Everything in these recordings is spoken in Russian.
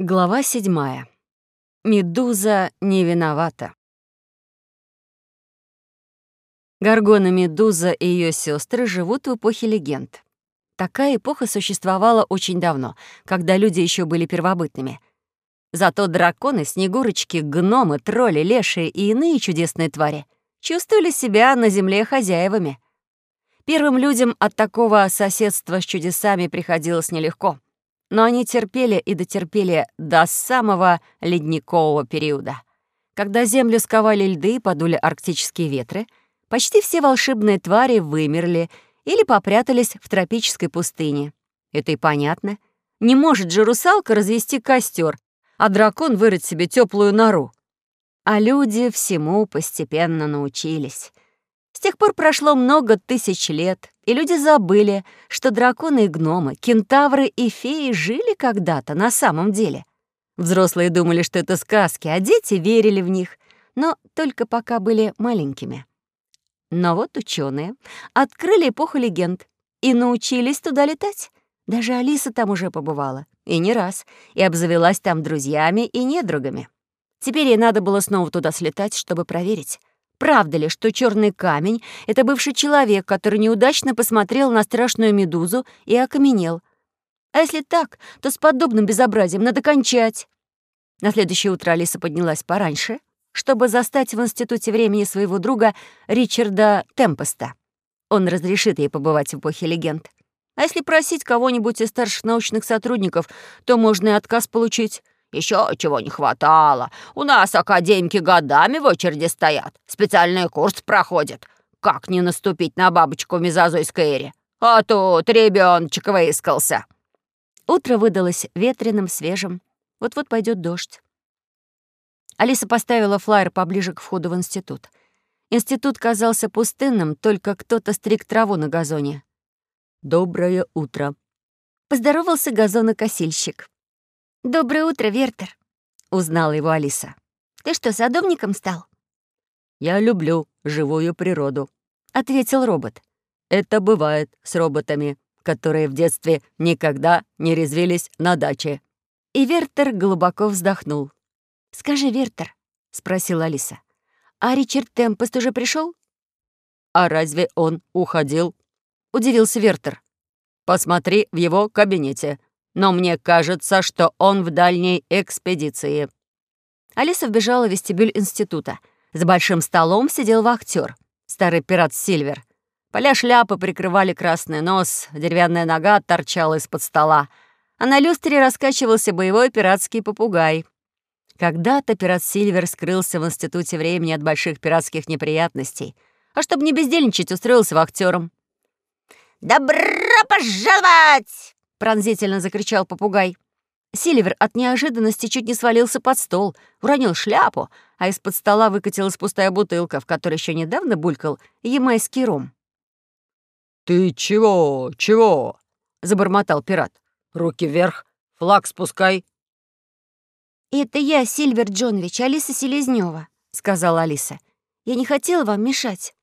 Глава седьмая. Медуза не виновата. Гаргона Медуза и ее сестры живут в эпохе легенд. Такая эпоха существовала очень давно, когда люди еще были первобытными. Зато драконы, снегурочки, гномы, тролли, лешие и иные чудесные твари чувствовали себя на земле хозяевами. Первым людям от такого соседства с чудесами приходилось нелегко — но они терпели и дотерпели до самого ледникового периода. Когда землю сковали льды и подули арктические ветры, почти все волшебные твари вымерли или попрятались в тропической пустыне. Это и понятно. Не может же русалка развести костер, а дракон вырыть себе теплую нору. А люди всему постепенно научились. С тех пор прошло много тысяч лет, и люди забыли, что драконы и гномы, кентавры и феи жили когда-то на самом деле. Взрослые думали, что это сказки, а дети верили в них, но только пока были маленькими. Но вот ученые открыли эпоху легенд и научились туда летать. Даже Алиса там уже побывала, и не раз, и обзавелась там друзьями и недругами. Теперь ей надо было снова туда слетать, чтобы проверить, Правда ли, что черный камень — это бывший человек, который неудачно посмотрел на страшную медузу и окаменел? А если так, то с подобным безобразием надо кончать. На следующее утро Алиса поднялась пораньше, чтобы застать в институте времени своего друга Ричарда Темпеста. Он разрешит ей побывать в эпохе легенд. А если просить кого-нибудь из старших научных сотрудников, то можно и отказ получить. Еще чего не хватало. У нас академики годами в очереди стоят. Специальный курс проходят. Как не наступить на бабочку в мезозойской эре? А тут ребеночек выискался. Утро выдалось ветреным, свежим. Вот-вот пойдет дождь. Алиса поставила флаер поближе к входу в институт. Институт казался пустынным, только кто-то стриг траву на газоне. «Доброе утро», — поздоровался газонокосильщик. «Доброе утро, Вертер», — узнала его Алиса. «Ты что, садовником стал?» «Я люблю живую природу», — ответил робот. «Это бывает с роботами, которые в детстве никогда не резвились на даче». И Вертер глубоко вздохнул. «Скажи, Вертер», — спросила Алиса, «а Ричард Темпест уже пришел? «А разве он уходил?» — удивился Вертер. «Посмотри в его кабинете но мне кажется, что он в дальней экспедиции». Алиса вбежала в вестибюль института. За большим столом сидел вахтер, старый пират Сильвер. Поля шляпы прикрывали красный нос, деревянная нога торчала из-под стола, а на люстре раскачивался боевой пиратский попугай. Когда-то пират Сильвер скрылся в институте времени от больших пиратских неприятностей, а чтобы не бездельничать, устроился вахтером. «Добро пожаловать!» — пронзительно закричал попугай. Сильвер от неожиданности чуть не свалился под стол, уронил шляпу, а из-под стола выкатилась пустая бутылка, в которой еще недавно булькал ямайский ром. «Ты чего? Чего?» — забормотал пират. «Руки вверх, флаг спускай». «Это я, Сильвер Джонович, Алиса Селезнева, сказала Алиса. «Я не хотела вам мешать».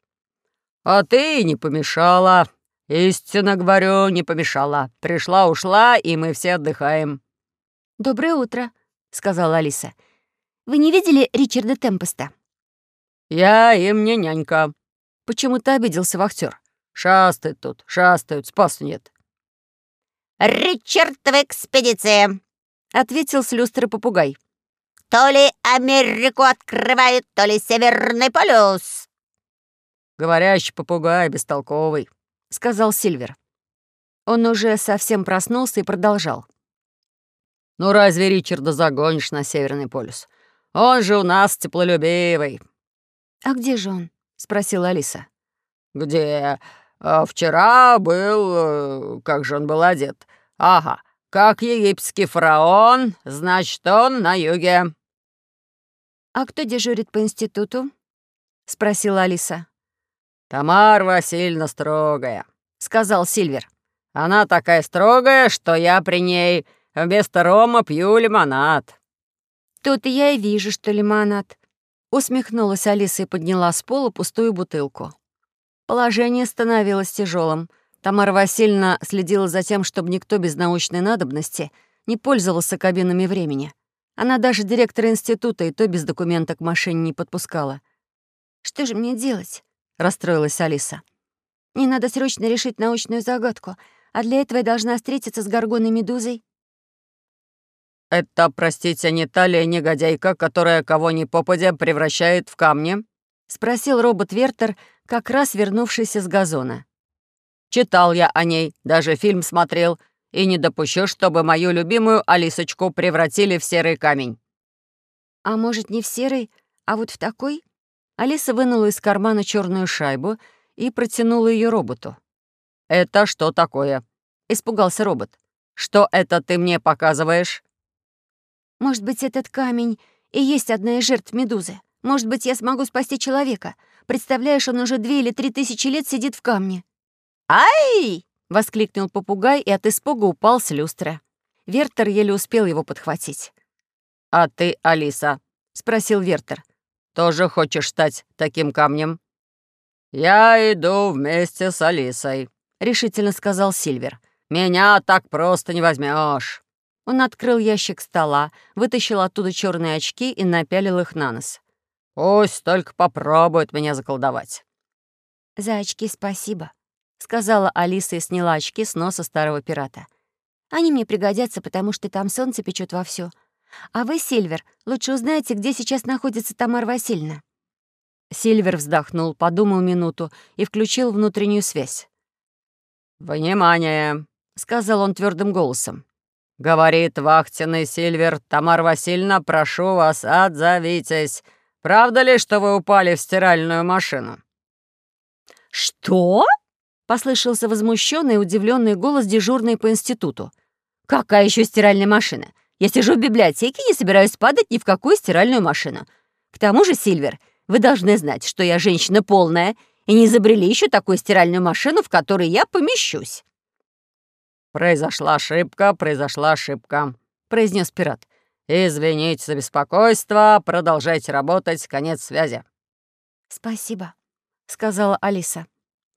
«А ты не помешала», «Истинно говорю, не помешала. Пришла-ушла, и мы все отдыхаем». «Доброе утро», — сказала Алиса. «Вы не видели Ричарда Темпеста?» «Я им не нянька». Почему-то обиделся вахтер. «Шастают тут, шастают, спасу нет». «Ричард в экспедиции», — ответил с люстры попугай. «То ли Америку открывают, то ли Северный полюс». «Говорящий попугай, бестолковый», — сказал Сильвер. Он уже совсем проснулся и продолжал. «Ну разве Ричарда загонишь на Северный полюс? Он же у нас теплолюбивый». «А где же он?» — спросила Алиса. «Где? А, вчера был... Э, как же он был одет? Ага, как египетский фараон, значит, он на юге». «А кто дежурит по институту?» — спросила Алиса. «Тамара Васильевна строгая», — сказал Сильвер. «Она такая строгая, что я при ней вместо рома пью лимонад». «Тут я и вижу, что лимонад», — усмехнулась Алиса и подняла с пола пустую бутылку. Положение становилось тяжелым. Тамара Васильевна следила за тем, чтобы никто без научной надобности не пользовался кабинами времени. Она даже директора института и то без документа к машине не подпускала. «Что же мне делать?» — расстроилась Алиса. «Мне надо срочно решить научную загадку, а для этого я должна встретиться с Горгоной Медузой». «Это, простите, не та ли негодяйка, которая кого ни попадя превращает в камни?» — спросил робот Вертер, как раз вернувшийся с газона. «Читал я о ней, даже фильм смотрел, и не допущу, чтобы мою любимую Алисочку превратили в серый камень». «А может, не в серый, а вот в такой?» Алиса вынула из кармана черную шайбу и протянула ее роботу. «Это что такое?» — испугался робот. «Что это ты мне показываешь?» «Может быть, этот камень и есть одна из жертв медузы. Может быть, я смогу спасти человека. Представляешь, он уже две или три тысячи лет сидит в камне». «Ай!» — воскликнул попугай и от испуга упал с люстры. Вертер еле успел его подхватить. «А ты, Алиса?» — спросил Вертер. «Тоже хочешь стать таким камнем?» «Я иду вместе с Алисой», — решительно сказал Сильвер. «Меня так просто не возьмешь. Он открыл ящик стола, вытащил оттуда черные очки и напялил их на нос. «Пусть только попробует меня заколдовать». «За очки спасибо», — сказала Алиса и сняла очки с носа старого пирата. «Они мне пригодятся, потому что там солнце печет вовсю. А вы, Сильвер, лучше узнаете, где сейчас находится Тамара Васильевна». Сильвер вздохнул, подумал минуту и включил внутреннюю связь. «Внимание!» — сказал он твердым голосом. «Говорит вахтенный Сильвер, Тамар Васильевна, прошу вас, отзовитесь. Правда ли, что вы упали в стиральную машину?» «Что?» — послышался возмущенный и удивленный голос дежурной по институту. «Какая еще стиральная машина? Я сижу в библиотеке и не собираюсь падать ни в какую стиральную машину. К тому же, Сильвер, вы должны знать, что я женщина полная, и не изобрели еще такую стиральную машину, в которой я помещусь». «Произошла ошибка, произошла ошибка», — произнес пират. «Извините за беспокойство, продолжайте работать, конец связи». «Спасибо», — сказала Алиса.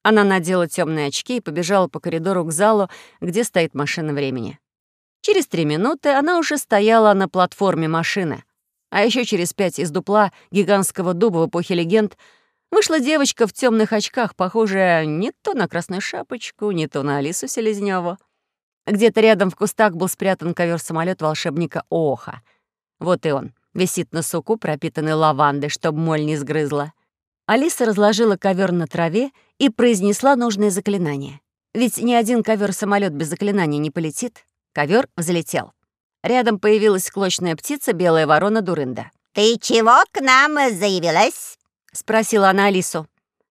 Она надела темные очки и побежала по коридору к залу, где стоит машина времени. Через три минуты она уже стояла на платформе машины. А еще через пять из дупла гигантского дуба в эпохе легенд вышла девочка в темных очках, похожая не то на красную шапочку, не то на Алису Селезнёву. Где-то рядом в кустах был спрятан ковер самолет волшебника Оха. Вот и он, висит на суку, пропитанный лавандой, чтобы моль не сгрызла. Алиса разложила ковер на траве и произнесла нужное заклинание. Ведь ни один ковер самолет без заклинания не полетит. Ковер взлетел. Рядом появилась склочная птица, белая ворона Дурында. «Ты чего к нам заявилась?» — спросила она Алису.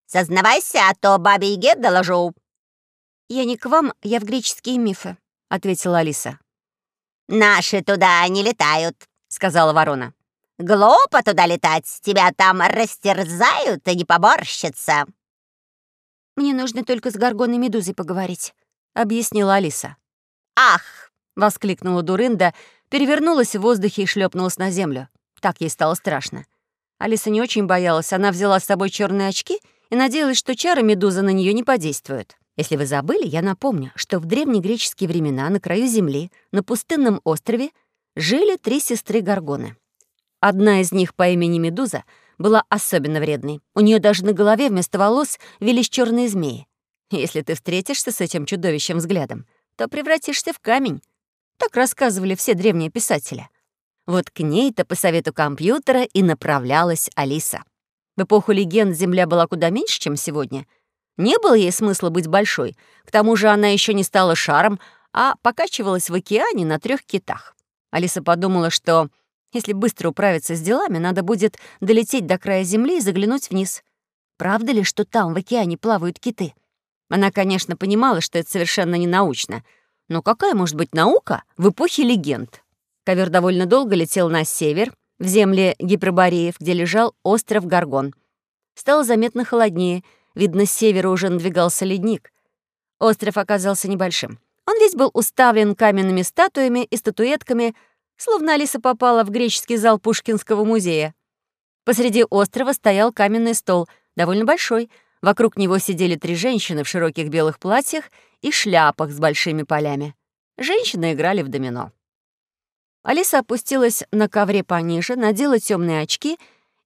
«Сознавайся, а то бабе Еге доложу». «Я не к вам, я в греческие мифы», — ответила Алиса. «Наши туда не летают», — сказала ворона. «Глупо туда летать, тебя там растерзают и не поборщится». «Мне нужно только с Горгоной Медузой поговорить», — объяснила Алиса. «Ах!» — воскликнула Дурында, перевернулась в воздухе и шлепнулась на землю. Так ей стало страшно. Алиса не очень боялась, она взяла с собой черные очки и надеялась, что чары медузы на нее не подействуют. Если вы забыли, я напомню, что в древнегреческие времена на краю земли, на пустынном острове, жили три сестры Гаргоны. Одна из них по имени Медуза была особенно вредной. У нее даже на голове вместо волос велись черные змеи. Если ты встретишься с этим чудовищем взглядом, то превратишься в камень. Так рассказывали все древние писатели. Вот к ней-то по совету компьютера и направлялась Алиса. В эпоху легенд Земля была куда меньше, чем сегодня — не было ей смысла быть большой. К тому же она еще не стала шаром, а покачивалась в океане на трех китах. Алиса подумала, что если быстро управиться с делами, надо будет долететь до края земли и заглянуть вниз. Правда ли, что там, в океане, плавают киты? Она, конечно, понимала, что это совершенно не научно. Но какая может быть наука в эпохе легенд? Ковер довольно долго летел на север, в земле Гипербореев, где лежал остров Гаргон. Стало заметно холоднее — Видно, с севера уже надвигался ледник. Остров оказался небольшим. Он весь был уставлен каменными статуями и статуэтками, словно Алиса попала в греческий зал Пушкинского музея. Посреди острова стоял каменный стол, довольно большой. Вокруг него сидели три женщины в широких белых платьях и шляпах с большими полями. Женщины играли в домино. Алиса опустилась на ковре пониже, надела темные очки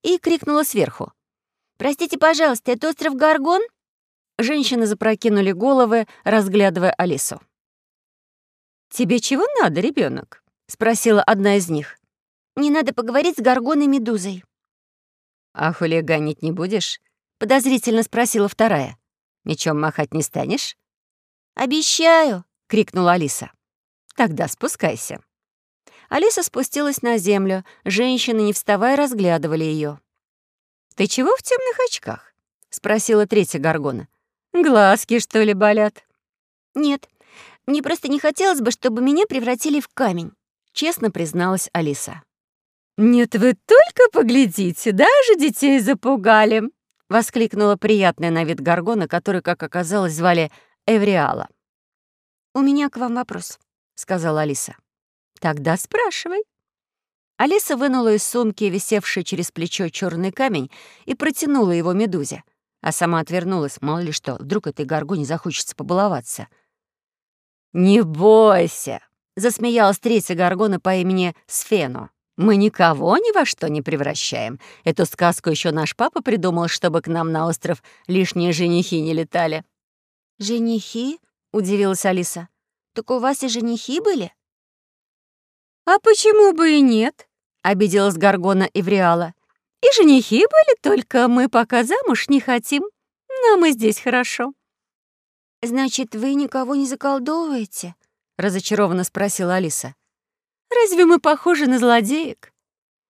и крикнула сверху. «Простите, пожалуйста, это остров Гаргон?» Женщины запрокинули головы, разглядывая Алису. «Тебе чего надо, ребенок? спросила одна из них. «Не надо поговорить с Гаргоной Медузой». «А хулиганить не будешь?» — подозрительно спросила вторая. «Мечом махать не станешь?» «Обещаю!» — крикнула Алиса. «Тогда спускайся». Алиса спустилась на землю. Женщины, не вставая, разглядывали ее. «Ты чего в темных очках?» — спросила третья горгона. «Глазки, что ли, болят?» «Нет, мне просто не хотелось бы, чтобы меня превратили в камень», — честно призналась Алиса. «Нет, вы только поглядите, даже детей запугали!» — воскликнула приятная на вид горгона, которую, как оказалось, звали Эвриала. «У меня к вам вопрос», — сказала Алиса. «Тогда спрашивай». Алиса вынула из сумки, висевший через плечо черный камень, и протянула его медузе, а сама отвернулась, мало ли что, вдруг этой горгоне захочется побаловаться. «Не бойся!» — засмеялась третья горгона по имени Сфено. «Мы никого ни во что не превращаем. Эту сказку еще наш папа придумал, чтобы к нам на остров лишние женихи не летали». «Женихи?» — удивилась Алиса. «Так у вас и женихи были?» «А почему бы и нет?» — обиделась Гаргона Ивриала. «И женихи были, только мы пока замуж не хотим. Нам и здесь хорошо». «Значит, вы никого не заколдовываете?» — разочарованно спросила Алиса. «Разве мы похожи на злодеек?»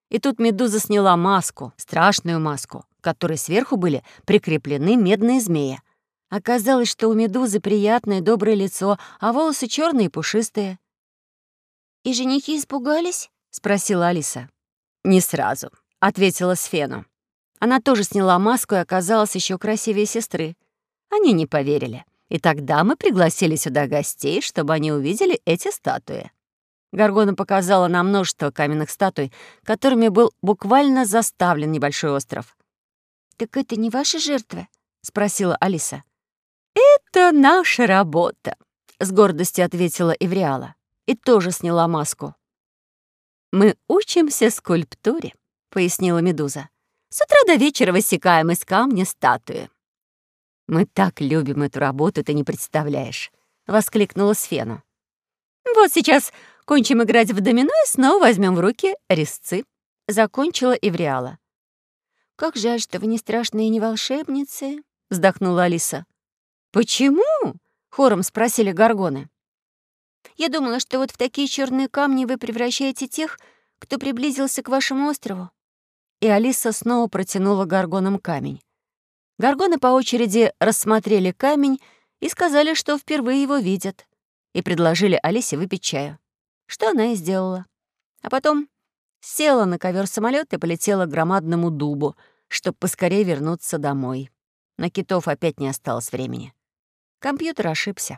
И тут Медуза сняла маску, страшную маску, которой сверху были прикреплены медные змеи. Оказалось, что у Медузы приятное доброе лицо, а волосы черные и пушистые. «И женихи испугались?» — спросила Алиса. «Не сразу», — ответила Сфену. Она тоже сняла маску и оказалась еще красивее сестры. Они не поверили. И тогда мы пригласили сюда гостей, чтобы они увидели эти статуи. Гаргона показала нам множество каменных статуй, которыми был буквально заставлен небольшой остров. «Так это не ваши жертвы?» — спросила Алиса. «Это наша работа», — с гордостью ответила Ивриала и тоже сняла маску. «Мы учимся скульптуре», — пояснила Медуза. «С утра до вечера высекаем из камня статуи». «Мы так любим эту работу, ты не представляешь», — воскликнула Сфена. «Вот сейчас кончим играть в домино и снова возьмем в руки резцы», — закончила Ивриала. «Как жаль, что вы не страшные и не волшебницы», — вздохнула Алиса. «Почему?» — хором спросили горгоны. Я думала, что вот в такие черные камни вы превращаете тех, кто приблизился к вашему острову». И Алиса снова протянула горгонам камень. Горгоны по очереди рассмотрели камень и сказали, что впервые его видят, и предложили Алисе выпить чаю, что она и сделала. А потом села на ковер самолет и полетела к громадному дубу, чтобы поскорее вернуться домой. На китов опять не осталось времени. Компьютер ошибся.